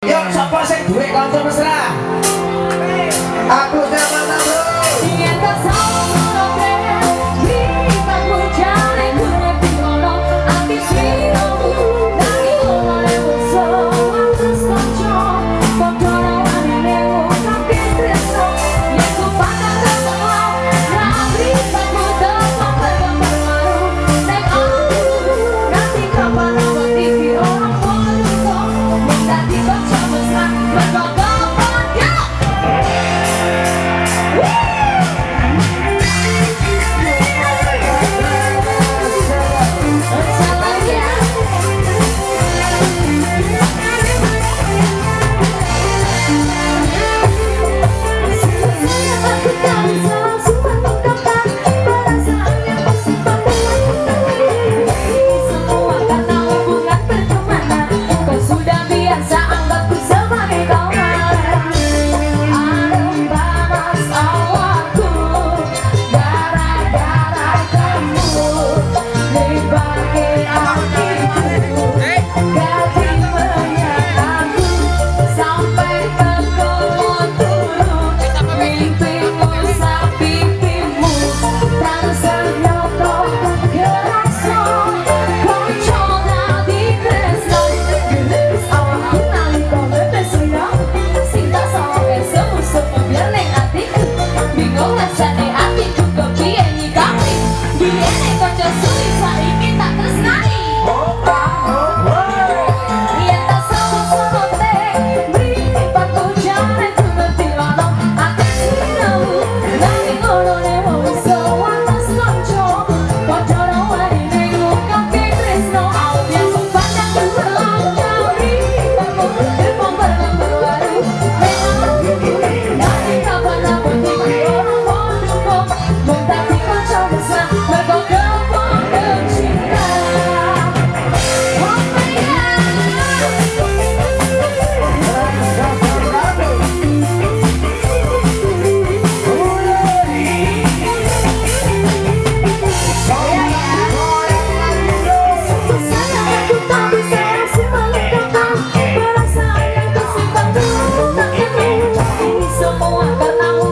Yuk, sapa sing duwe kanca mesra? Aku sama bro. semua karena